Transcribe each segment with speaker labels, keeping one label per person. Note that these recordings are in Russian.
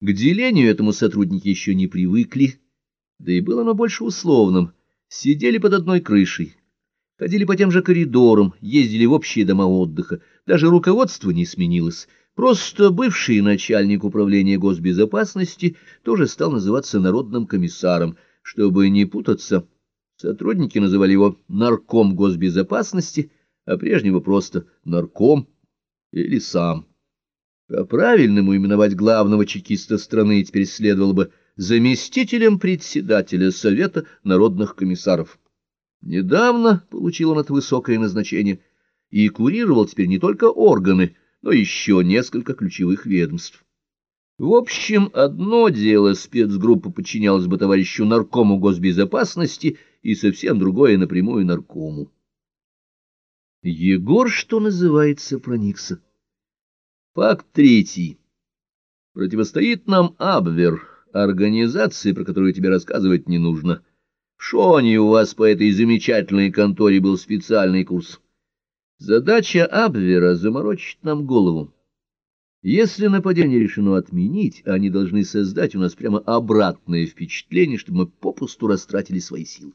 Speaker 1: К делению этому сотрудники еще не привыкли, да и было оно больше условным. Сидели под одной крышей, ходили по тем же коридорам, ездили в общие дома отдыха, даже руководство не сменилось. Просто бывший начальник управления госбезопасности тоже стал называться народным комиссаром. Чтобы не путаться, сотрудники называли его нарком госбезопасности, а прежнего просто нарком или сам. По правильному именовать главного чекиста страны теперь следовало бы заместителем председателя Совета народных комиссаров. Недавно получил он это высокое назначение и курировал теперь не только органы, но еще несколько ключевых ведомств. В общем, одно дело спецгруппа подчинялась бы товарищу наркому госбезопасности и совсем другое напрямую наркому. Егор, что называется, проникся. Факт третий. Противостоит нам Абвер, организации, про которую тебе рассказывать не нужно. В Шоне у вас по этой замечательной конторе был специальный курс. Задача Абвера — заморочить нам голову. Если нападение решено отменить, они должны создать у нас прямо обратное впечатление, чтобы мы попусту растратили свои силы.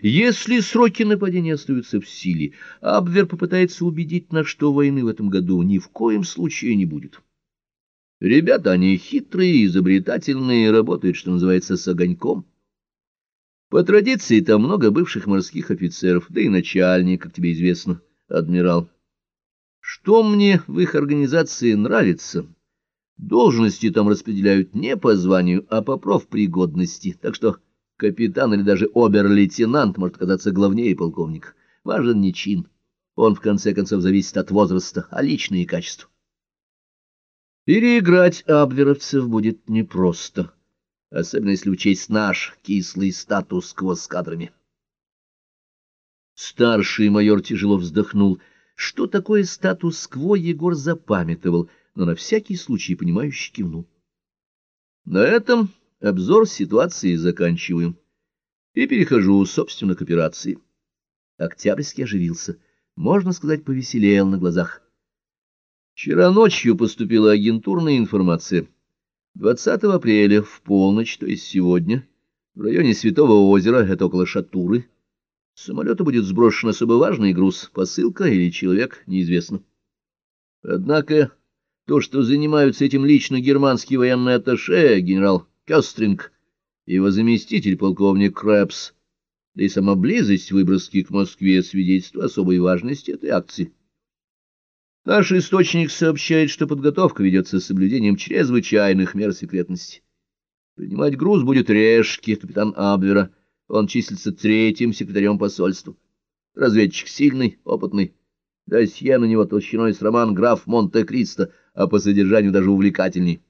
Speaker 1: Если сроки нападения остаются в силе, Абвер попытается убедить нас, что войны в этом году ни в коем случае не будет. Ребята, они хитрые, изобретательные, работают, что называется, с огоньком. По традиции там много бывших морских офицеров, да и начальник, как тебе известно, адмирал. Что мне в их организации нравится? Должности там распределяют не по званию, а по профпригодности, так что капитан или даже обер-лейтенант может казаться главнее полковника. Важен не чин. Он, в конце концов, зависит от возраста, а личные качества. Переиграть абверовцев будет непросто, особенно если учесть наш кислый статус-кво с кадрами. Старший майор тяжело вздохнул. Что такое статус-кво, Егор запамятовал, но на всякий случай понимающе кивнул. На этом Обзор ситуации заканчиваем. И перехожу, собственно, к операции. Октябрьский оживился. Можно сказать, повеселел на глазах. Вчера ночью поступила агентурная информация. 20 апреля в полночь, то есть сегодня, в районе Святого озера, это около Шатуры, с самолета будет сброшен особо важный груз, посылка или человек, неизвестно. Однако то, что занимаются этим лично германский военный атташе, генерал Кёстринг, его заместитель полковник Крэпс, да и сама близость выброски к Москве свидетельство особой важности этой акции. Наш источник сообщает, что подготовка ведется с соблюдением чрезвычайных мер секретности. Принимать груз будет Решки, капитан Абвера. Он числится третьим секретарем посольства. Разведчик сильный, опытный. Досье на него толщиной с роман «Граф Монте-Кристо», а по содержанию даже увлекательней.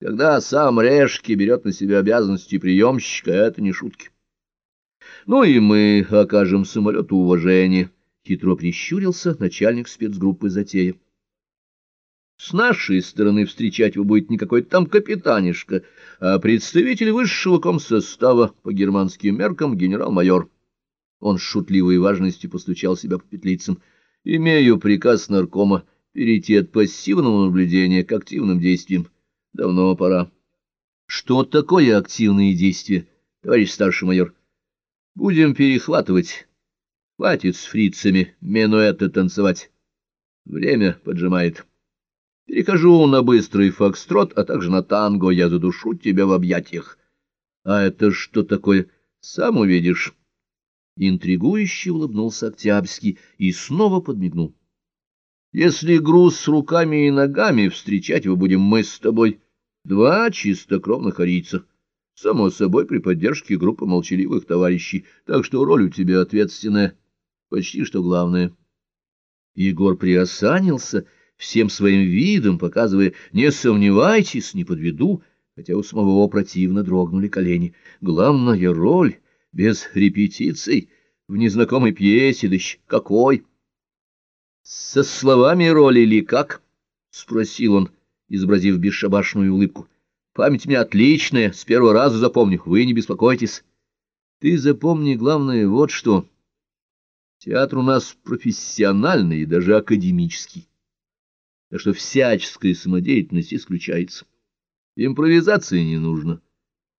Speaker 1: Когда сам Решки берет на себя обязанности приемщика, это не шутки. Ну и мы окажем самолету уважение, — хитро прищурился начальник спецгруппы «Затея». С нашей стороны встречать его будет не какой-то там капитанишка, а представитель высшего комсостава по германским меркам генерал-майор. Он с шутливой важностью постучал себя по петлицам. «Имею приказ наркома перейти от пассивного наблюдения к активным действиям. Давно пора. Что такое активные действия, товарищ старший майор? Будем перехватывать. Хватит с фрицами менуэты танцевать. Время поджимает. Перехожу на быстрый фокстрот, а также на танго. Я задушу тебя в объятиях. А это что такое? Сам увидишь. Интригующе улыбнулся Октябрьский и снова подмигнул. Если груз с руками и ногами, встречать его будем мы с тобой — Два чистокровных арийца. Само собой, при поддержке группы молчаливых товарищей, так что роль у тебя ответственная, почти что главная. Егор приосанился, всем своим видом показывая «не сомневайтесь, не подведу», хотя у самого противно дрогнули колени. Главная роль, без репетиций, в незнакомой пьесе, да какой! — Со словами роли или как? — спросил он изобразив бесшабашную улыбку. — Память у меня отличная, с первого раза запомню, вы не беспокойтесь. Ты запомни, главное, вот что. Театр у нас профессиональный и даже академический, так что всяческая самодеятельность исключается. Импровизации не нужно.